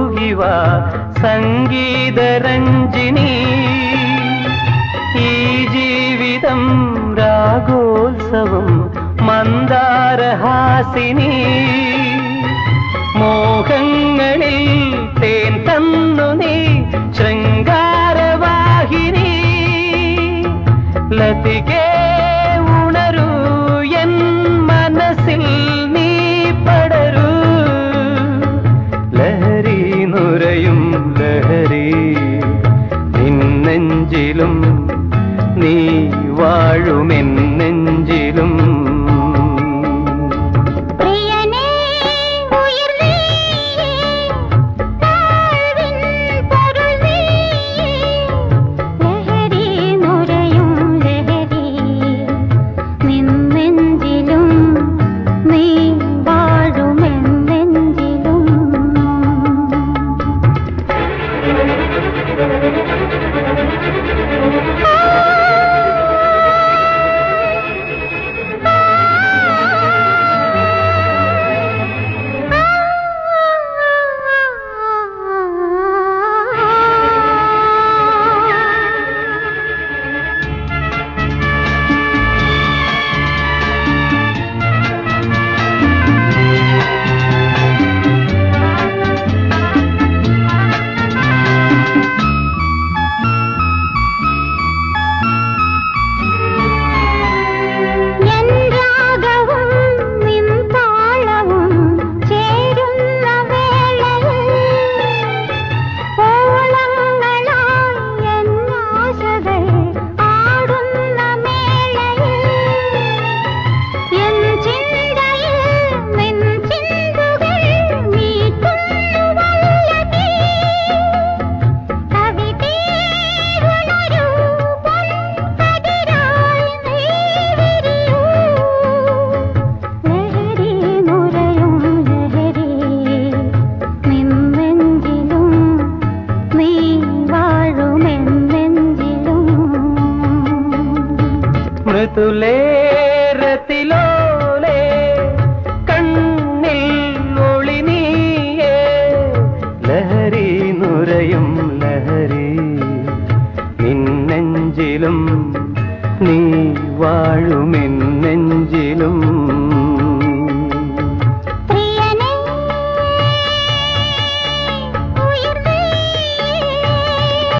പോകിവാ സംഗീതരഞ്ജിനി. ഈ ജീവിതം രാഗോത്സവം മന്ദാരഹാസിനി. മോഹങ്ങളിൽ Música തുലേരത്തിലോലേ കണ്ണിൽ ഒളി നീയേ ലഹരി നുരയും ലഹരി നിന്നെഞ്ചിലും നീ വാഴുമേ